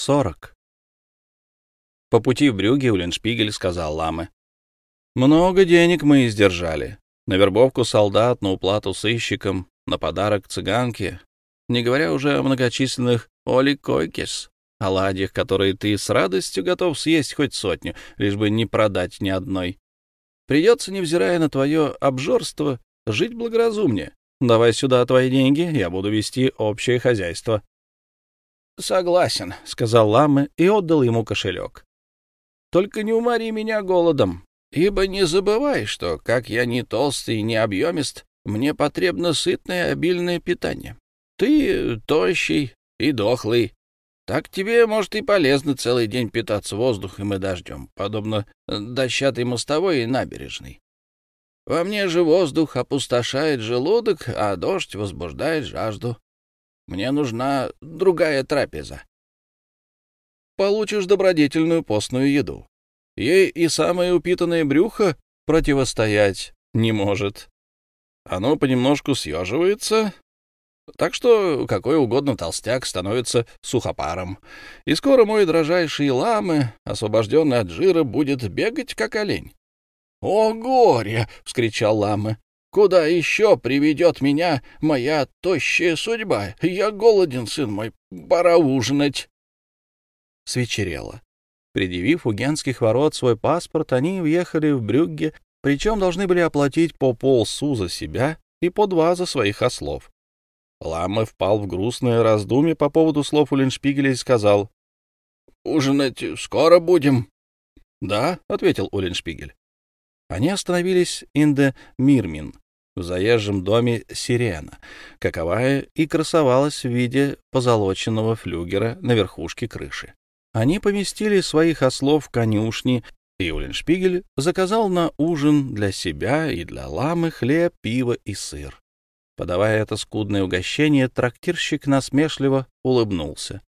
сорок. По пути в Брюге Уллиншпигель сказал Ламы. «Много денег мы издержали. На вербовку солдат, на уплату сыщикам, на подарок цыганке, не говоря уже о многочисленных оликойкес, оладьях, которые ты с радостью готов съесть хоть сотню, лишь бы не продать ни одной. Придется, невзирая на твое обжорство, жить благоразумнее. Давай сюда твои деньги, я буду вести общее хозяйство. — Согласен, — сказал Ламы и отдал ему кошелек. — Только не умори меня голодом, ибо не забывай, что, как я не толстый и не объемист, мне потребно сытное обильное питание. Ты тощий и дохлый. Так тебе, может, и полезно целый день питаться воздухом и дождем, подобно дощатой мостовой и набережной. Во мне же воздух опустошает желудок, а дождь возбуждает жажду. Мне нужна другая трапеза. Получишь добродетельную постную еду. Ей и самое упитанное брюхо противостоять не может. Оно понемножку съеживается, так что какой угодно толстяк становится сухопаром. И скоро мой дрожайший ламы, освобожденный от жира, будет бегать, как олень. — О, горе! — вскричал ламы. — Куда еще приведет меня моя тощая судьба? Я голоден, сын мой, пора ужинать. Свечерело. Предъявив у генских ворот свой паспорт, они въехали в Брюгге, причем должны были оплатить по полсу за себя и по два за своих ослов. Ламы впал в грустное раздумье по поводу слов Уллиншпигеля и сказал, «Ужинать скоро будем?» «Да», — ответил Уллиншпигель. Они остановились инде Мирмин, в заезжем доме Сирена, каковая и красовалась в виде позолоченного флюгера на верхушке крыши. Они поместили своих ослов в конюшни, и Уллиншпигель заказал на ужин для себя и для ламы хлеб, пиво и сыр. Подавая это скудное угощение, трактирщик насмешливо улыбнулся.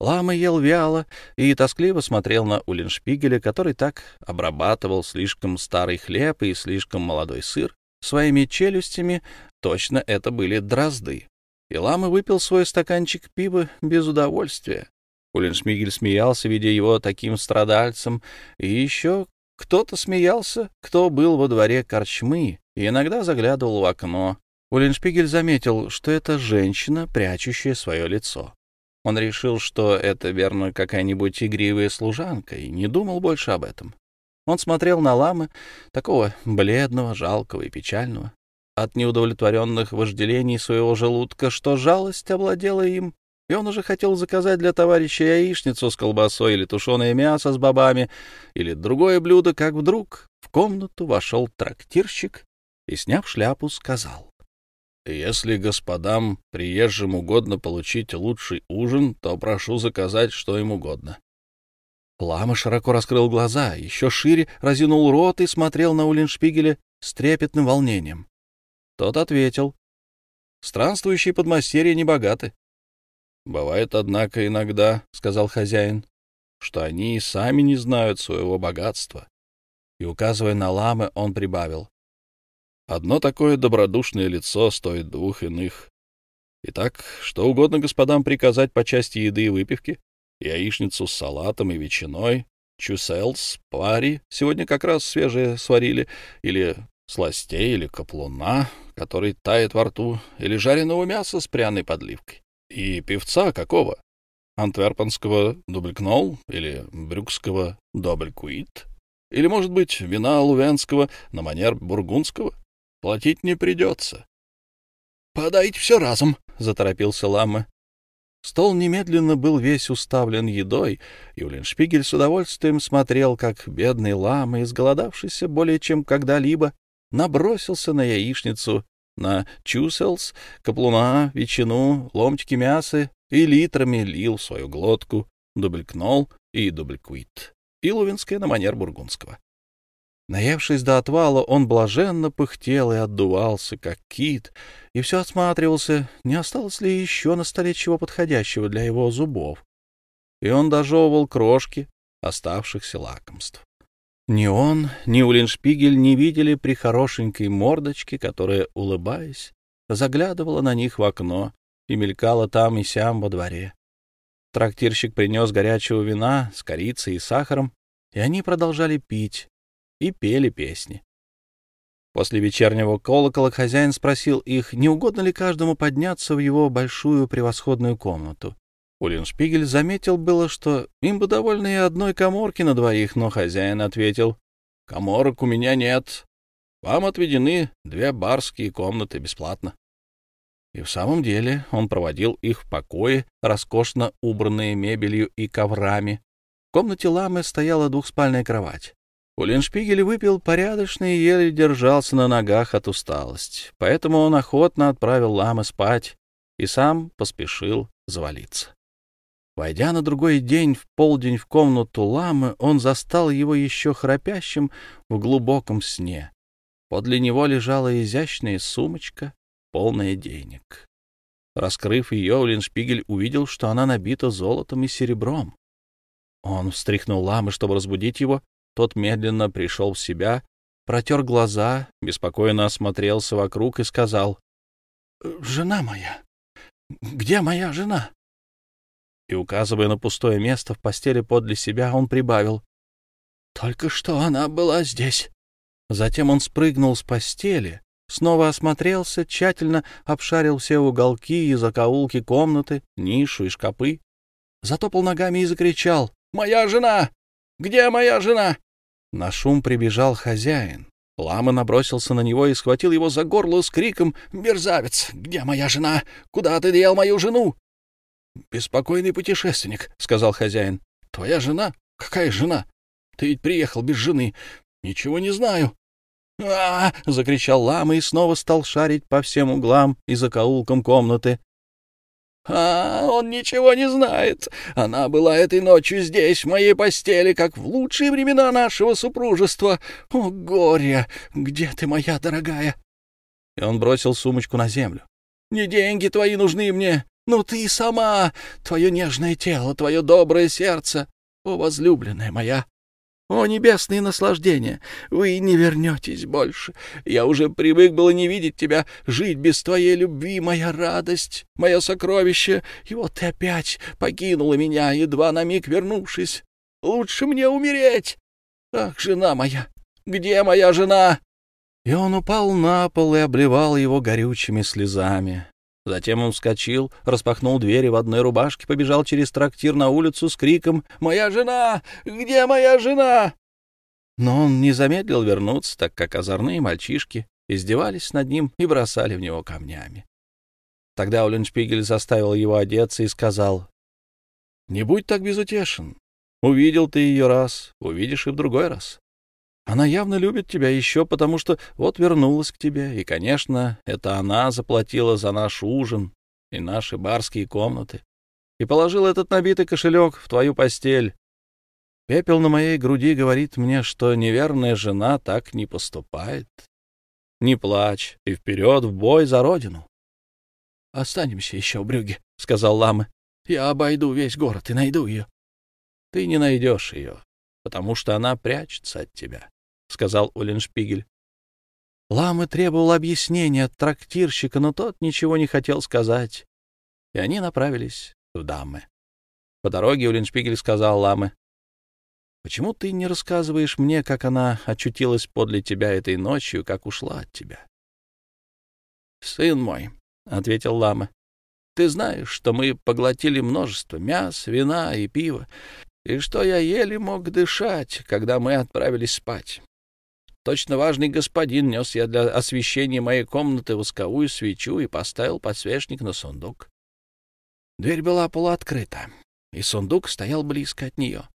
Лама ел вяло и тоскливо смотрел на Уллиншпигеля, который так обрабатывал слишком старый хлеб и слишком молодой сыр. Своими челюстями точно это были дрозды. И Лама выпил свой стаканчик пива без удовольствия. Уллиншпигель смеялся, видя его таким страдальцем, и еще кто-то смеялся, кто был во дворе корчмы и иногда заглядывал в окно. Уллиншпигель заметил, что это женщина, прячущая свое лицо. Он решил, что это, верно, какая-нибудь игривая служанка, и не думал больше об этом. Он смотрел на ламы, такого бледного, жалкого и печального, от неудовлетворенных вожделений своего желудка, что жалость овладела им, и он уже хотел заказать для товарища яичницу с колбасой или тушеное мясо с бобами, или другое блюдо, как вдруг в комнату вошел трактирщик и, сняв шляпу, сказал. Если господам приезжим угодно получить лучший ужин, то прошу заказать что им угодно. Лама широко раскрыл глаза, еще шире разинул рот и смотрел на Уллиншпигеля с трепетным волнением. Тот ответил. «Странствующие подмастерья не богаты». «Бывает, однако, иногда, — сказал хозяин, — что они и сами не знают своего богатства». И, указывая на ламы, он прибавил. Одно такое добродушное лицо стоит двух иных. Итак, что угодно господам приказать по части еды и выпивки. Яичницу с салатом и ветчиной, чуселс, пари, сегодня как раз свежие сварили, или сластей, или каплуна, который тает во рту, или жареного мяса с пряной подливкой. И певца какого? Антверпенского дублькнол или брюкского доблькуит? Или, может быть, вина лувянского на манер бургундского? Платить не придется. — Подайте все разом, — заторопился Лама. Стол немедленно был весь уставлен едой, и Уллиншпигель с удовольствием смотрел, как бедный лама, изголодавшийся более чем когда-либо, набросился на яичницу, на чуселс, каплуна, ветчину, ломтики мяса и литрами лил свою глотку дублькнол и дубльквит, и лувинское на манер бургундского. Наевшись до отвала, он блаженно пыхтел и отдувался, как кит, и все осматривался, не осталось ли еще на столе чего подходящего для его зубов. И он дожевывал крошки оставшихся лакомств. Ни он, ни Улиншпигель не видели при хорошенькой мордочке, которая, улыбаясь, заглядывала на них в окно и мелькала там и сям во дворе. Трактирщик принес горячего вина с корицей и сахаром, и они продолжали пить и пели песни. После вечернего колокола хозяин спросил их, не угодно ли каждому подняться в его большую превосходную комнату. Улиншпигель заметил было, что им бы довольно и одной коморки на двоих, но хозяин ответил, «Коморок у меня нет. Вам отведены две барские комнаты бесплатно». И в самом деле он проводил их в покое, роскошно убранные мебелью и коврами. В комнате ламы стояла двухспальная кровать. Уллиншпигель выпил порядочно и еле держался на ногах от усталости, поэтому он охотно отправил ламы спать и сам поспешил завалиться. Войдя на другой день в полдень в комнату ламы, он застал его еще храпящим в глубоком сне. Подле него лежала изящная сумочка, полная денег. Раскрыв ее, Уллиншпигель увидел, что она набита золотом и серебром. Он встряхнул ламы, чтобы разбудить его, тот медленно пришел в себя, протер глаза, беспокойно осмотрелся вокруг и сказал, «Жена моя! Где моя жена?» И, указывая на пустое место в постели подле себя, он прибавил, «Только что она была здесь». Затем он спрыгнул с постели, снова осмотрелся, тщательно обшарил все уголки и закоулки комнаты, нишу и шкапы, затопал ногами и закричал, «Моя жена! Где моя жена?» На шум прибежал хозяин. Лама набросился на него и схватил его за горло с криком «Мерзавец! Где моя жена? Куда ты дел мою жену?» «Беспокойный путешественник», — сказал хозяин. «Твоя жена? Какая жена? Ты ведь приехал без жены. Ничего не знаю». «А!» — закричал лама и снова стал шарить по всем углам и закоулкам комнаты. А, он ничего не знает. Она была этой ночью здесь, в моей постели, как в лучшие времена нашего супружества. О, горе! Где ты, моя дорогая? И он бросил сумочку на землю. Не деньги твои нужны мне, но ты сама, твое нежное тело, твое доброе сердце. О, возлюбленная моя, о, небесные наслаждения! Вы не вернетесь больше. Я уже привык было не видеть тебя, жить без твоей любви, моя радость, мое сокровище. И вот ты опять покинула меня, едва на миг вернувшись. Лучше мне умереть. Ах, жена моя! Где моя жена?» И он упал на пол и обливал его горючими слезами. Затем он вскочил, распахнул двери в одной рубашке, побежал через трактир на улицу с криком «Моя жена! Где моя жена?» Но он не замедлил вернуться, так как озорные мальчишки издевались над ним и бросали в него камнями. Тогда Улленшпигель заставил его одеться и сказал, «Не будь так безутешен. Увидел ты ее раз, увидишь и в другой раз. Она явно любит тебя еще потому, что вот вернулась к тебе, и, конечно, это она заплатила за наш ужин и наши барские комнаты и положил этот набитый кошелек в твою постель. Пепел на моей груди говорит мне, что неверная жена так не поступает. Не плачь и вперед в бой за родину. — Останемся еще в Брюге, — сказал Ламы. — Я обойду весь город и найду ее. — Ты не найдешь ее, потому что она прячется от тебя. — сказал Улленшпигель. Ламы требовал объяснения от трактирщика, но тот ничего не хотел сказать, и они направились в Даммы. По дороге Улленшпигель сказал Ламы, «Почему ты не рассказываешь мне, как она очутилась подле тебя этой ночью, как ушла от тебя?» «Сын мой», — ответил Лама, — «ты знаешь, что мы поглотили множество мяс, вина и пива, и что я еле мог дышать, когда мы отправились спать. Точно важный господин нес я для освещения моей комнаты восковую свечу и поставил подсвечник на сундук. Дверь была полуоткрыта, и сундук стоял близко от нее.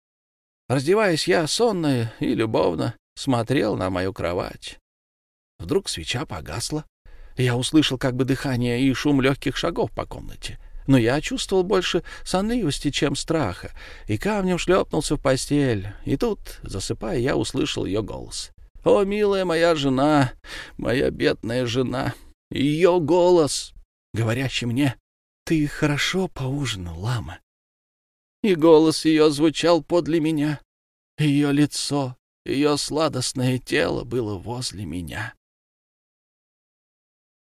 Раздеваясь, я сонно и любовно смотрел на мою кровать. Вдруг свеча погасла. Я услышал как бы дыхание и шум легких шагов по комнате. Но я чувствовал больше сонливости, чем страха, и камнем шлепнулся в постель. И тут, засыпая, я услышал ее голос. О, милая моя жена, моя бедная жена, ее голос, говорящий мне, ты хорошо поужинал, лама. И голос ее звучал подле меня, ее лицо, ее сладостное тело было возле меня.